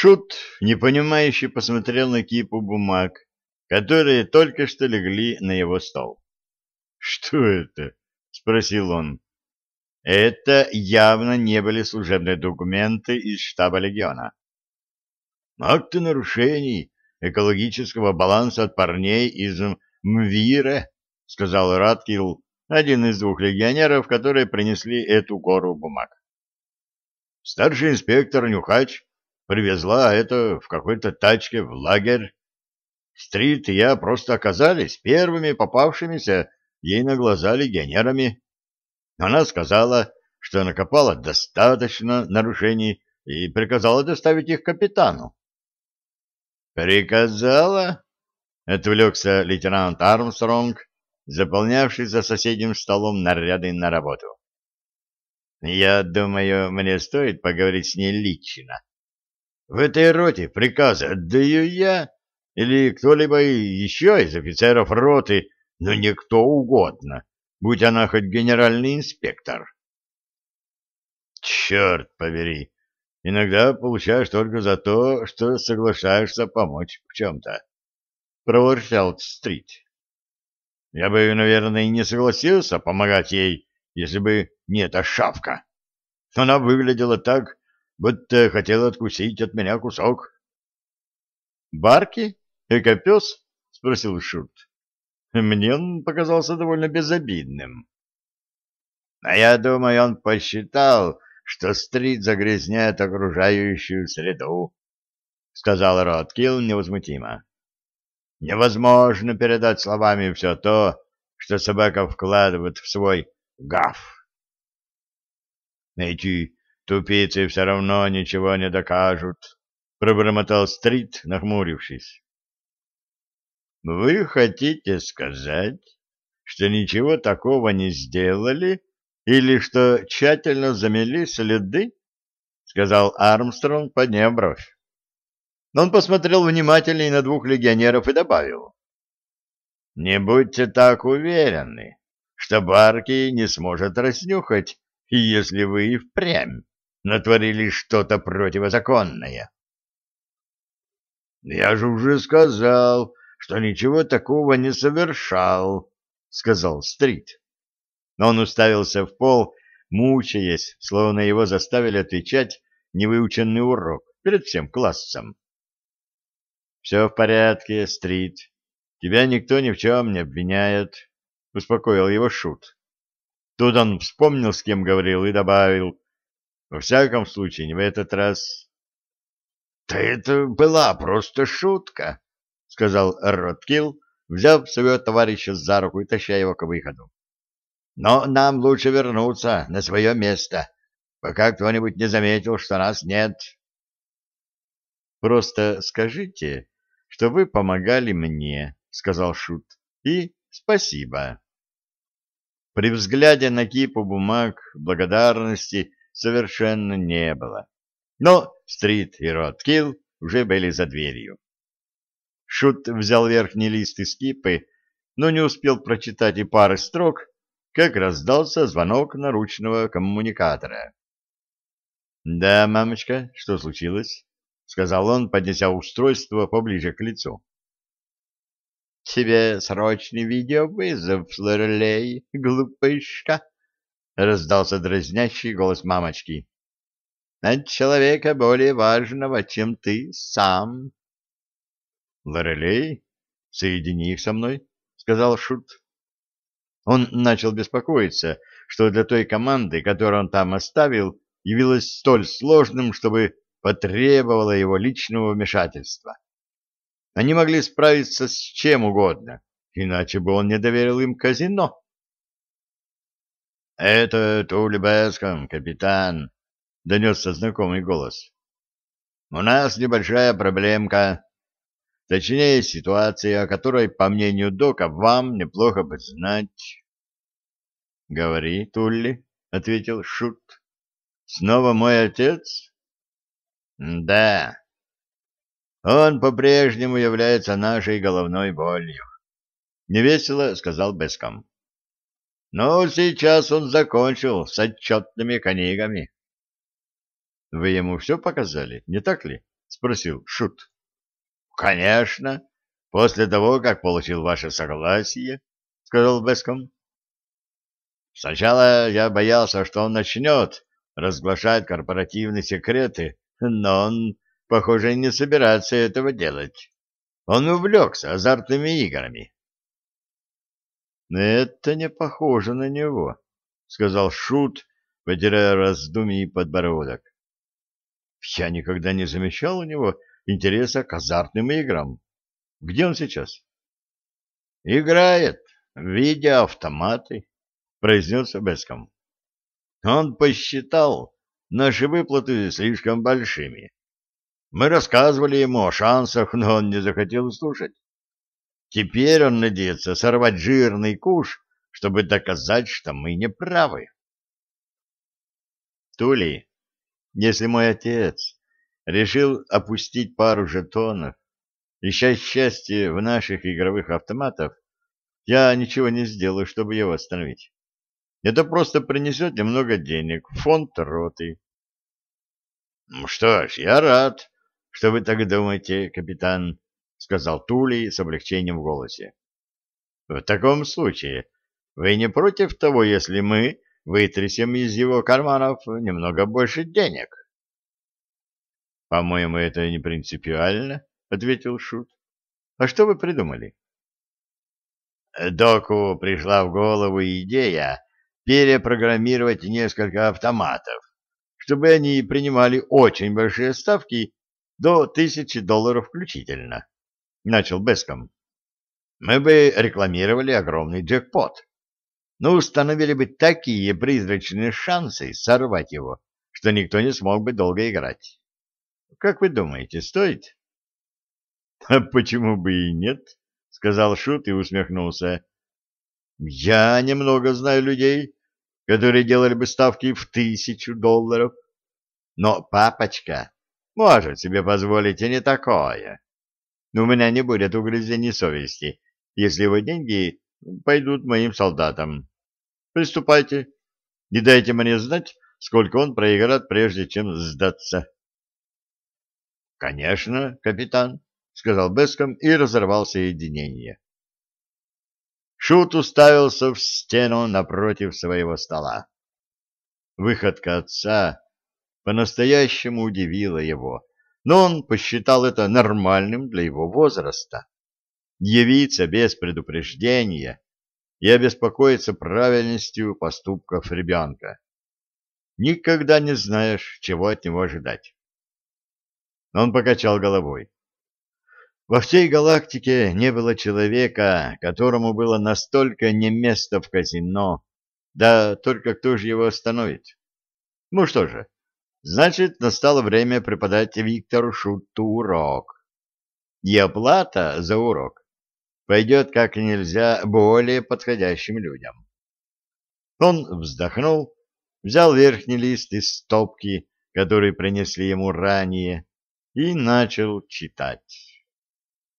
Шут, непонимающе посмотрел на кипу бумаг, которые только что легли на его стол. — Что это? — спросил он. Это явно не были служебные документы из штаба легиона. Акты нарушений экологического баланса от парней из Мвира, сказал Раткил, один из двух легионеров, которые принесли эту гору бумаг. Старший инспектор Нюхач привезла это в какой-то тачке в лагерь. Стрит и я просто оказались первыми попавшимися ей на глаза легионерами. Она сказала, что накопала достаточно нарушений и приказала доставить их капитану. «Приказала?» — отвлекся лейтенант Армстронг, заполнявший за соседним столом наряды на работу. «Я думаю, мне стоит поговорить с ней лично. В этой роте приказы отдаю я или кто-либо еще из офицеров роты, но не кто угодно, будь она хоть генеральный инспектор». «Черт побери!» Иногда получаешь только за то, что соглашаешься помочь в чем-то. Проворчал Стрит. Я бы, наверное, и не согласился помогать ей, если бы не эта шавка. Она выглядела так, будто хотела откусить от меня кусок. «Барки? Экопес?» — спросил Шут. Мне он показался довольно безобидным. А я думаю, он посчитал, что стрит загрязняет окружающую среду, — сказал Роткилл невозмутимо. Невозможно передать словами все то, что собака вкладывает в свой гаф. Эти тупицы все равно ничего не докажут, — пробормотал Стрит, нахмурившись. — Вы хотите сказать, что ничего такого не сделали, или что тщательно замели следы? — сказал Армстронг, подняв бровь. Но он посмотрел внимательнее на двух легионеров и добавил. — Не будьте так уверены, что Барки не сможет разнюхать, если вы и впрямь натворили что-то противозаконное. — Я же уже сказал, что ничего такого не совершал, — сказал Стрит но он уставился в пол, мучаясь, словно его заставили отвечать невыученный урок перед всем классом. «Все в порядке, Стрит. Тебя никто ни в чем не обвиняет», — успокоил его Шут. Тут он вспомнил, с кем говорил, и добавил, «Во всяком случае, не в этот раз». «Да это была просто шутка», — сказал Роткилл, взяв своего товарища за руку и таща его к выходу. Но нам лучше вернуться на свое место, пока кто-нибудь не заметил, что нас нет. Просто скажите, что вы помогали мне, сказал Шут. И спасибо. При взгляде на кипу бумаг благодарности совершенно не было. Но Стрит и Роткилл уже были за дверью. Шут взял верхний лист из кипы, но не успел прочитать и пары строк, как раздался звонок наручного коммуникатора. «Да, мамочка, что случилось?» — сказал он, поднеся устройство поближе к лицу. «Тебе срочный видеовызов, Флорлей, глупышка!» — раздался дразнящий голос мамочки. «От человека более важного, чем ты сам». «Лорелей, соедини их со мной», — сказал Шут. Он начал беспокоиться, что для той команды, которую он там оставил, явилось столь сложным, чтобы потребовало его личного вмешательства. Они могли справиться с чем угодно, иначе бы он не доверил им казино. — Это Тули Беском, капитан, — донесся знакомый голос. — У нас небольшая проблемка. Точнее, ситуация, о которой, по мнению Дока, вам неплохо бы знать. — Говори, Тулли, — ответил Шут. — Снова мой отец? — Да. Он по-прежнему является нашей головной болью. Невесело сказал Беском. Но сейчас он закончил с отчетными книгами. Вы ему все показали, не так ли? — спросил Шут. — Конечно, после того, как получил ваше согласие, — сказал Беском. — Сначала я боялся, что он начнет разглашать корпоративные секреты, но он, похоже, не собирается этого делать. Он увлекся азартными играми. — Это не похоже на него, — сказал Шут, потирая раздумий подбородок. Я никогда не замечал у него интереса к азартным играм. Где он сейчас? — Играет в видеоавтоматы, — произнес Беском. Он посчитал наши выплаты слишком большими. Мы рассказывали ему о шансах, но он не захотел слушать. Теперь он надеется сорвать жирный куш, чтобы доказать, что мы не правы. Тули, если мой отец решил опустить пару жетонов, ища счастье в наших игровых автоматах, я ничего не сделаю, чтобы его остановить. Это просто принесет немного денег в фонд роты. — Что ж, я рад, что вы так думаете, капитан, — сказал Тули с облегчением в голосе. — В таком случае вы не против того, если мы вытрясем из его карманов немного больше денег? — По-моему, это не принципиально, — ответил Шут. — А что вы придумали? Доку пришла в голову идея перепрограммировать несколько автоматов, чтобы они принимали очень большие ставки до тысячи долларов включительно, — начал Беском. Мы бы рекламировали огромный джекпот, но установили бы такие призрачные шансы сорвать его, что никто не смог бы долго играть. Как вы думаете, стоит? — А почему бы и нет? — сказал Шут и усмехнулся. — Я немного знаю людей, которые делали бы ставки в тысячу долларов. Но папочка может себе позволить и не такое. У меня не будет угрызений совести, если его деньги пойдут моим солдатам. Приступайте и дайте мне знать, сколько он проиграет, прежде чем сдаться. — Конечно, капитан, — сказал Беском и разорвал соединение. Шут уставился в стену напротив своего стола. Выходка отца по-настоящему удивило его, но он посчитал это нормальным для его возраста. Явиться без предупреждения и обеспокоиться правильностью поступков ребенка. Никогда не знаешь, чего от него ожидать. Он покачал головой. Во всей галактике не было человека, которому было настолько не место в казино, да только кто же его остановит? Ну что же, Значит, настало время преподать Виктору Шуту урок. И оплата за урок пойдет как нельзя более подходящим людям. Он вздохнул, взял верхний лист из стопки, который принесли ему ранее, и начал читать.